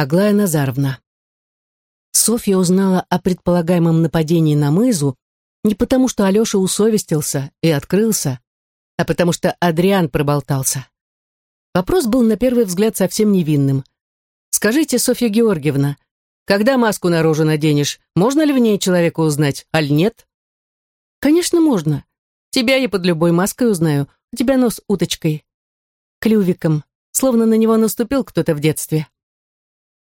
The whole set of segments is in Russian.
Аглая Назаровна. Софья узнала о предполагаемом нападении на мызу не потому, что Алеша усовестился и открылся, а потому что Адриан проболтался. Вопрос был на первый взгляд совсем невинным. «Скажите, Софья Георгиевна, когда маску на рожу наденешь, можно ли в ней человека узнать, аль нет?» «Конечно, можно. Тебя я под любой маской узнаю. У тебя нос уточкой. Клювиком, словно на него наступил кто-то в детстве».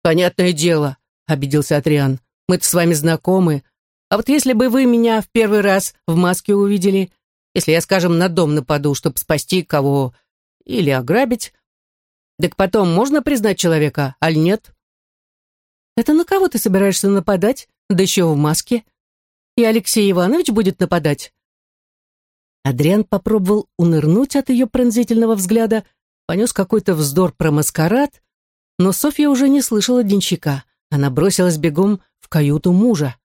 «Понятное дело», — обиделся Адриан. «Мы-то с вами знакомы. А вот если бы вы меня в первый раз в маске увидели, если я, скажем, на дом нападу, чтобы спасти кого или ограбить, так потом можно признать человека, аль нет?» «Это на кого ты собираешься нападать, да еще в маске? И Алексей Иванович будет нападать?» Адриан попробовал унырнуть от ее пронзительного взгляда, понес какой-то вздор про маскарад, но Софья уже не слышала денщика. Она бросилась бегом в каюту мужа.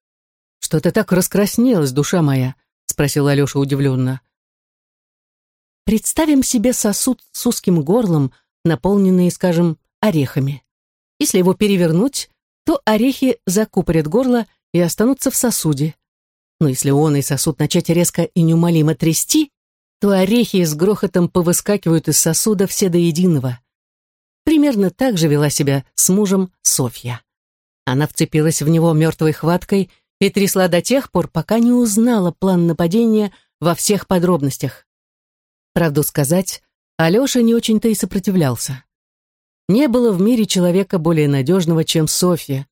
«Что ты так раскраснелась, душа моя?» — спросил Алеша удивленно. Представим себе сосуд с узким горлом, наполненный, скажем, орехами. Если его перевернуть, то орехи закупорят горло и останутся в сосуде. Но если он и сосуд начать резко и неумолимо трясти, то орехи с грохотом повыскакивают из сосуда все до единого. Примерно так же вела себя с мужем Софья. Она вцепилась в него мертвой хваткой и трясла до тех пор, пока не узнала план нападения во всех подробностях. Правду сказать, Алеша не очень-то и сопротивлялся. Не было в мире человека более надежного, чем Софья.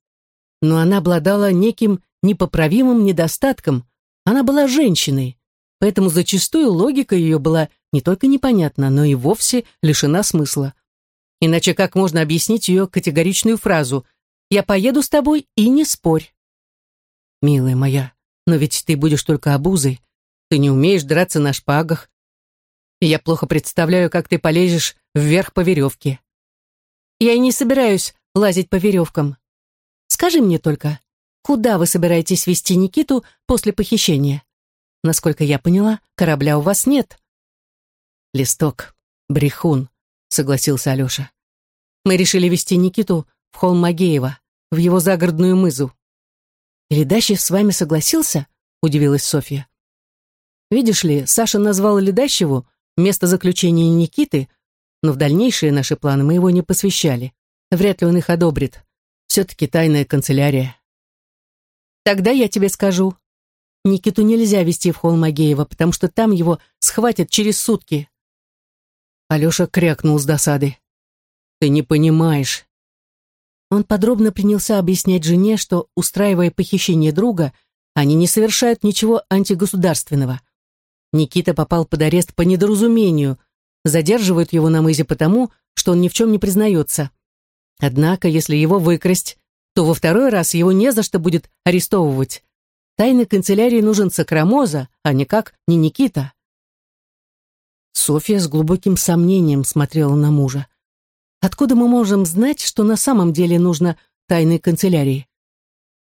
Но она обладала неким непоправимым недостатком. Она была женщиной, поэтому зачастую логика ее была не только непонятна, но и вовсе лишена смысла. Иначе как можно объяснить ее категоричную фразу «Я поеду с тобой и не спорь». «Милая моя, но ведь ты будешь только обузой. Ты не умеешь драться на шпагах. Я плохо представляю, как ты полезешь вверх по веревке. Я и не собираюсь лазить по веревкам. Скажи мне только, куда вы собираетесь вести Никиту после похищения? Насколько я поняла, корабля у вас нет. Листок, брехун, согласился Алеша. Мы решили вести Никиту в холм Магеева, в его загородную мызу. Ледащев с вами согласился? Удивилась Софья. Видишь ли, Саша назвал Ледащеву место заключения Никиты но в дальнейшие наши планы мы его не посвящали. Вряд ли он их одобрит. Все-таки тайная канцелярия. Тогда я тебе скажу. Никиту нельзя вести в холл Магеева, потому что там его схватят через сутки. Алеша крякнул с досады. Ты не понимаешь. Он подробно принялся объяснять жене, что, устраивая похищение друга, они не совершают ничего антигосударственного. Никита попал под арест по недоразумению – задерживают его на мызе потому, что он ни в чем не признается. Однако, если его выкрасть, то во второй раз его не за что будет арестовывать. Тайной канцелярии нужен Сакрамоза, а никак не Никита. Софья с глубоким сомнением смотрела на мужа. Откуда мы можем знать, что на самом деле нужно тайной канцелярии?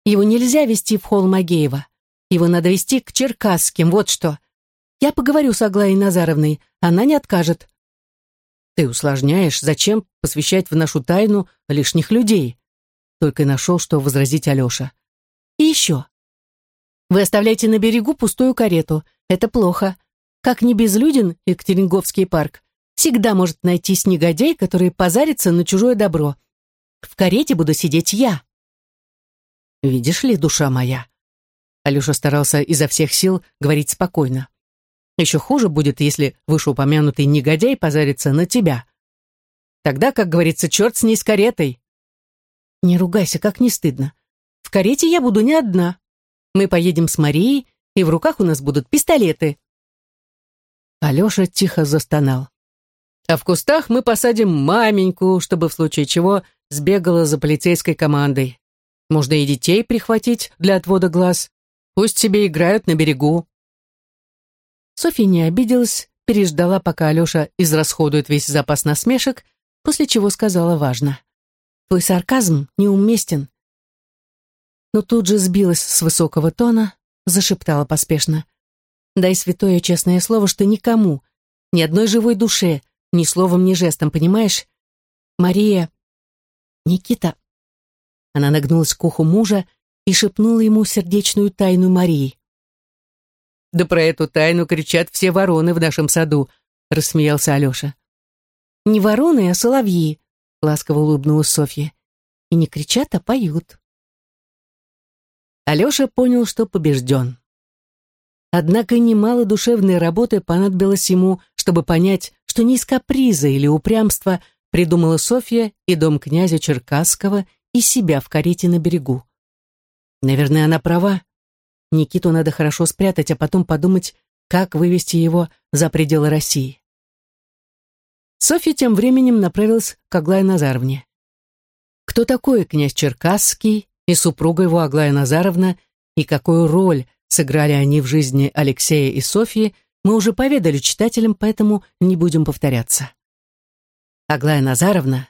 Его нельзя вести в холл Магеева. Его надо вести к Черкасским, вот что. Я поговорю с Аглаей Назаровной, она не откажет. Ты усложняешь, зачем посвящать в нашу тайну лишних людей? Только и нашел, что возразить Алеша. И еще. Вы оставляете на берегу пустую карету. Это плохо. Как не безлюден Екатеринговский парк, всегда может найтись негодяй, который позарится на чужое добро. В карете буду сидеть я. Видишь ли, душа моя? Алеша старался изо всех сил говорить спокойно. Еще хуже будет, если вышеупомянутый негодяй позарится на тебя. Тогда, как говорится, черт с ней с каретой. Не ругайся, как не стыдно. В карете я буду не одна. Мы поедем с Марией, и в руках у нас будут пистолеты. Алеша тихо застонал. А в кустах мы посадим маменьку, чтобы в случае чего сбегала за полицейской командой. Можно и детей прихватить для отвода глаз. Пусть себе играют на берегу. Софья не обиделась, переждала, пока Алеша израсходует весь запас насмешек, после чего сказала важно. «Твой сарказм неуместен». Но тут же сбилась с высокого тона, зашептала поспешно. «Дай святое честное слово, что никому, ни одной живой душе, ни словом, ни жестом, понимаешь? Мария...» «Никита, Она нагнулась к уху мужа и шепнула ему сердечную тайну Марии. «Да про эту тайну кричат все вороны в нашем саду», — рассмеялся Алеша. «Не вороны, а соловьи», — ласково улыбнулась Софья. «И не кричат, а поют». Алеша понял, что побежден. Однако немало душевной работы понадобилось ему, чтобы понять, что не из каприза или упрямства придумала Софья и дом князя Черкасского и себя в карете на берегу. Наверное, она права. Никиту надо хорошо спрятать, а потом подумать, как вывести его за пределы России. Софья тем временем направилась к Аглае Назаровне. Кто такой князь Черкасский и супруга его Аглая Назаровна, и какую роль сыграли они в жизни Алексея и Софьи, мы уже поведали читателям, поэтому не будем повторяться. Аглая Назаровна,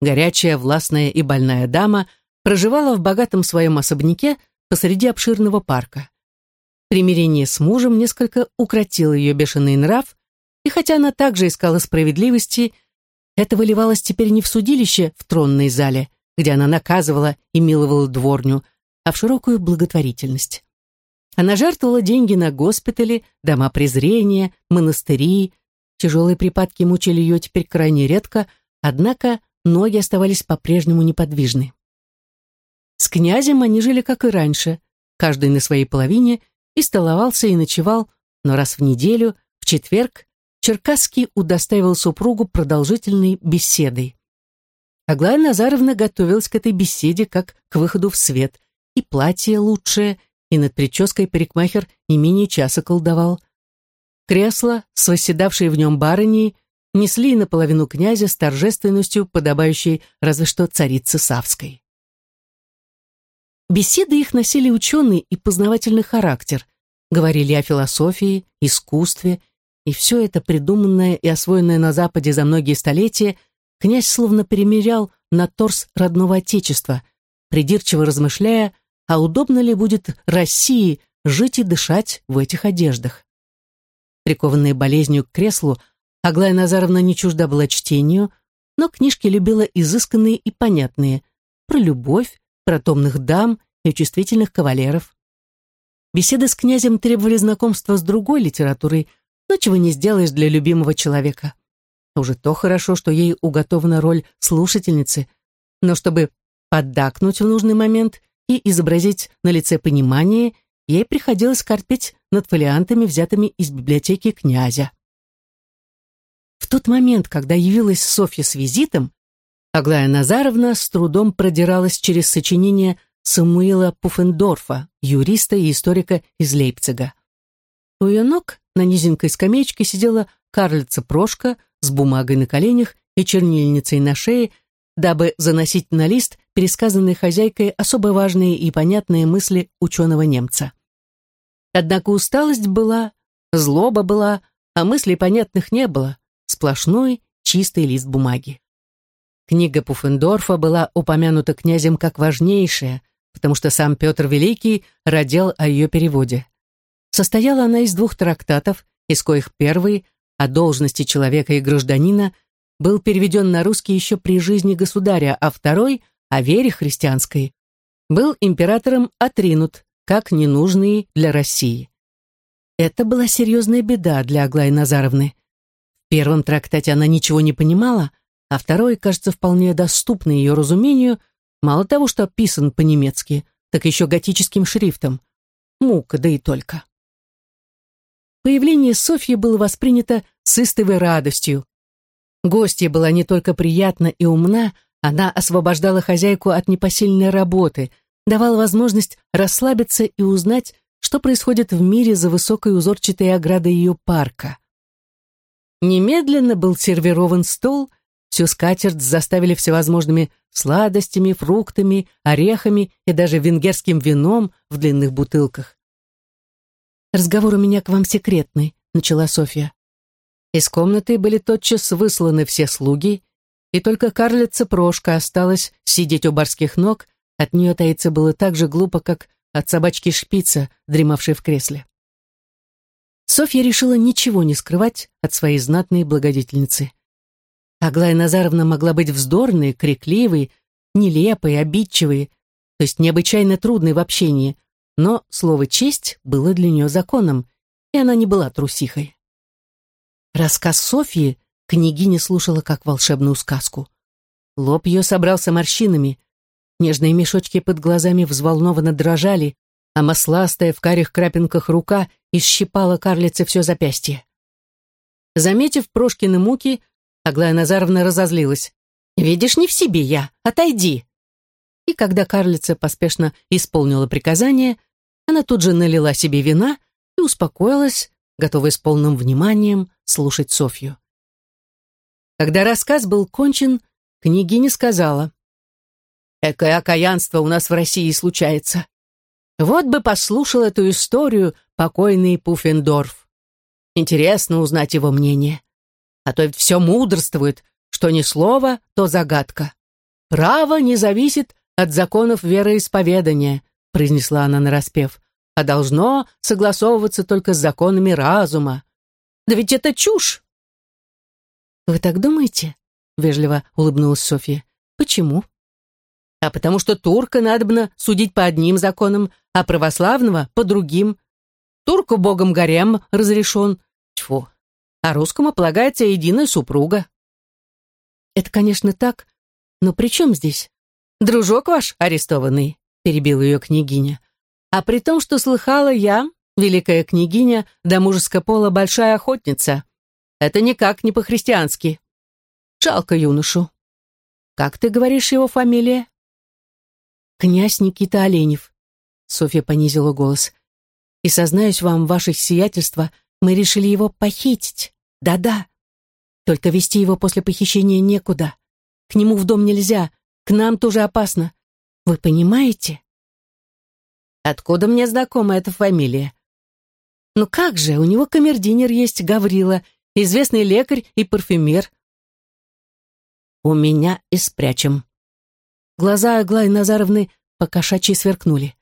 горячая, властная и больная дама, проживала в богатом своем особняке посреди обширного парка. Примирение с мужем несколько укротило ее бешеный нрав, и хотя она также искала справедливости, это выливалось теперь не в судилище в тронной зале, где она наказывала и миловала дворню, а в широкую благотворительность. Она жертвовала деньги на госпитали, дома презрения, монастыри. Тяжелые припадки мучили ее теперь крайне редко, однако ноги оставались по-прежнему неподвижны. С князем они жили как и раньше, каждый на своей половине, и столовался и ночевал, но раз в неделю, в четверг, Черкасский удостаивал супругу продолжительной беседой. Аглая Назаровна готовилась к этой беседе как к выходу в свет, и платье лучшее, и над прической парикмахер не менее часа колдовал. Кресло с восседавшей в нем барыней несли наполовину князя с торжественностью, подобающей разве что царице Савской. Беседы их носили ученый и познавательный характер, говорили о философии, искусстве, и все это придуманное и освоенное на Западе за многие столетия князь словно перемерял на торс родного отечества, придирчиво размышляя, а удобно ли будет России жить и дышать в этих одеждах. Прикованная болезнью к креслу, Аглая Назаровна не чужда была чтению, но книжки любила изысканные и понятные, про любовь, про томных дам и чувствительных кавалеров. Беседы с князем требовали знакомства с другой литературой, но чего не сделаешь для любимого человека. Уже то хорошо, что ей уготована роль слушательницы, но чтобы поддакнуть в нужный момент и изобразить на лице понимание, ей приходилось корпеть над фолиантами, взятыми из библиотеки князя. В тот момент, когда явилась Софья с визитом, Аглая Назаровна с трудом продиралась через сочинение Самуила Пуффендорфа, юриста и историка из Лейпцига. У ее ног на низенькой скамеечке сидела карлица Прошка с бумагой на коленях и чернильницей на шее, дабы заносить на лист пересказанные хозяйкой особо важные и понятные мысли ученого немца. Однако усталость была, злоба была, а мыслей понятных не было, сплошной чистый лист бумаги. Книга Пуффендорфа была упомянута князем как важнейшая, потому что сам Петр Великий родил о ее переводе. Состояла она из двух трактатов, из коих первый, о должности человека и гражданина, был переведен на русский еще при жизни государя, а второй, о вере христианской, был императором отринут, как ненужный для России. Это была серьезная беда для Аглаи Назаровны. В первом трактате она ничего не понимала, а второй кажется вполне доступный ее разумению, мало того, что описан по-немецки, так еще готическим шрифтом. Мука, да и только. Появление Софьи было воспринято с истовой радостью. Гостья была не только приятна и умна, она освобождала хозяйку от непосильной работы, давала возможность расслабиться и узнать, что происходит в мире за высокой узорчатой оградой ее парка. Немедленно был сервирован стол, Всю скатерть заставили всевозможными сладостями, фруктами, орехами и даже венгерским вином в длинных бутылках. «Разговор у меня к вам секретный», — начала Софья. Из комнаты были тотчас высланы все слуги, и только карлица Прошка осталась сидеть у барских ног, от нее таиться было так же глупо, как от собачки шпица, дремавшей в кресле. Софья решила ничего не скрывать от своей знатной благодетельницы. Аглая Назаровна могла быть вздорной, крикливой, нелепой, обидчивой, то есть необычайно трудной в общении, но слово «честь» было для нее законом, и она не была трусихой. Рассказ Софьи княгиня слушала как волшебную сказку. Лоб ее собрался морщинами, нежные мешочки под глазами взволнованно дрожали, а масластая в карих крапинках рука исщипала карлице все запястье. Заметив Прошкины муки, Аглая Назаровна разозлилась. «Видишь, не в себе я, отойди!» И когда карлица поспешно исполнила приказание, она тут же налила себе вина и успокоилась, готовая с полным вниманием слушать Софью. Когда рассказ был кончен, княгиня сказала, «Экое окаянство у нас в России случается. Вот бы послушал эту историю покойный Пуффендорф. Интересно узнать его мнение. А то ведь все мудрствует, что ни слова, то загадка. Право не зависит от законов вероисповедания, произнесла она нараспев, а должно согласовываться только с законами разума. Да ведь это чушь. Вы так думаете? Вежливо улыбнулась Софья. Почему? А потому что турка надобно судить по одним законам, а православного по другим. Турку богом гарем разрешен. Тьфу. А русскому полагается единая супруга. Это, конечно, так, но при чем здесь? Дружок ваш арестованный, перебил ее княгиня. А при том, что слыхала я, великая княгиня, до мужеского пола большая охотница. Это никак не по-христиански. Жалко юношу. Как ты говоришь его фамилия? «Князь Никита Оленев», — Софья понизила голос. «И сознаюсь вам, ваше сиятельство, мы решили его похитить. Да-да. Только вести его после похищения некуда. К нему в дом нельзя, к нам тоже опасно. Вы понимаете?» «Откуда мне знакома эта фамилия?» «Ну как же, у него камердинер есть, Гаврила, известный лекарь и парфюмер». «У меня и спрячем», Глаза Аглаи Назаровны покошачьи сверкнули.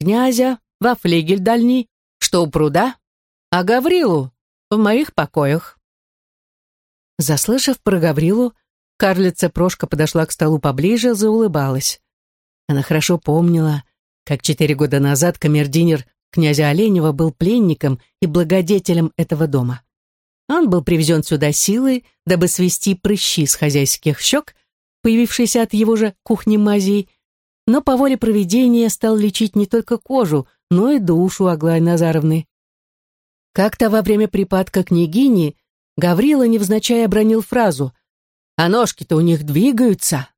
«Князя во флигель дальний, что у пруда, а Гаврилу в моих покоях». Заслышав про Гаврилу, карлица Прошка подошла к столу поближе, заулыбалась. Она хорошо помнила, как четыре года назад камердинер князя Оленева был пленником и благодетелем этого дома. Он был привезен сюда силой, дабы свести прыщи с хозяйских щек появившийся от его же кухни мазей, но по воле проведения стал лечить не только кожу, но и душу Аглаи Назаровны. Как-то во время припадка княгини Гаврила невзначай обронил фразу «А ножки-то у них двигаются».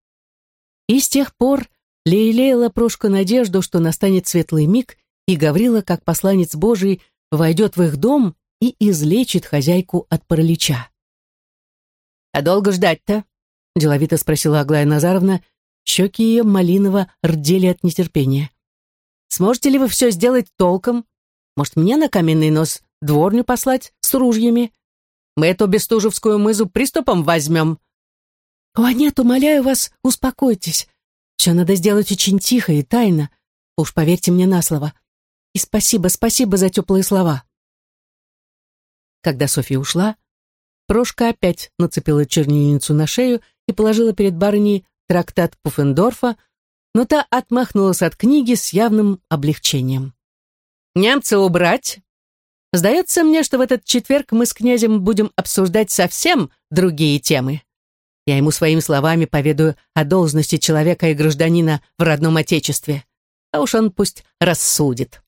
И с тех пор лелеяла Прошка надежду, что настанет светлый миг, и Гаврила, как посланец Божий, войдет в их дом и излечит хозяйку от паралича. «А долго ждать-то?» деловито спросила Аглая Назаровна. Щеки ее малиново рдели от нетерпения. «Сможете ли вы все сделать толком? Может, мне на каменный нос дворню послать с ружьями? Мы эту Бестужевскую мызу приступом возьмем». «О, нет, умоляю вас, успокойтесь. Все надо сделать очень тихо и тайно. Уж поверьте мне на слово. И спасибо, спасибо за теплые слова». Когда Софья ушла, Прошка опять нацепила чернильницу на шею и положила перед барыней трактат Пуффендорфа, но та отмахнулась от книги с явным облегчением. «Немца убрать? Сдается мне, что в этот четверг мы с князем будем обсуждать совсем другие темы. Я ему своими словами поведаю о должности человека и гражданина в родном отечестве, а уж он пусть рассудит».